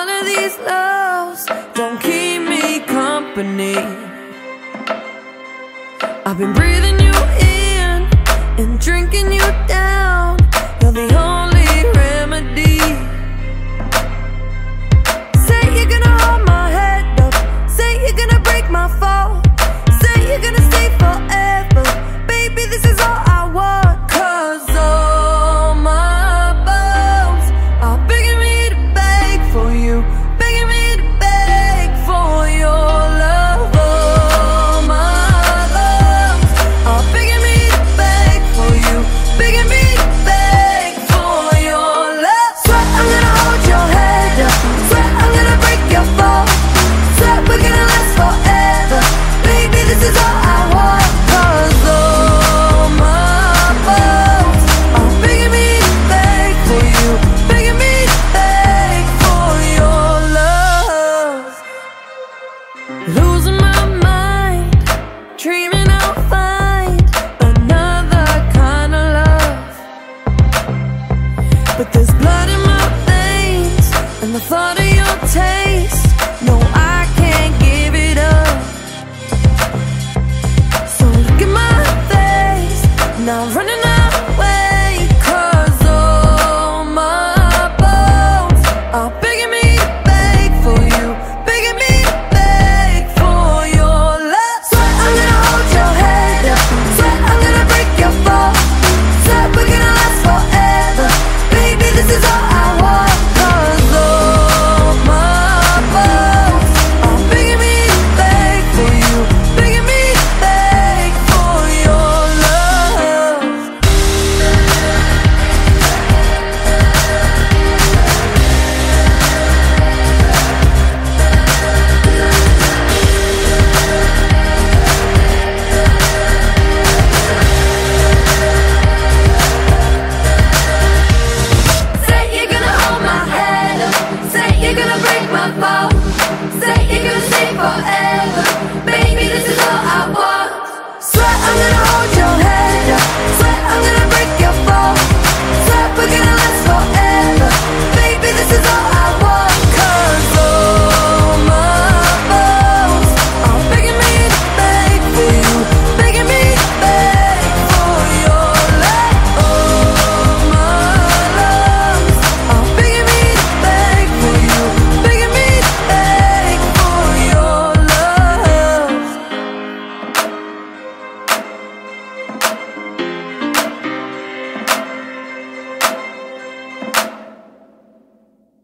none of these loves don't keep me company. I've been breathing you in and drinking you down. You're the only remedy. Say you're gonna hold my head up. Say you're gonna break my fall. But there's blood in my veins And the thought of your taste. No, I can't give it up. So look my face running all my bones Are begging me to beg for you.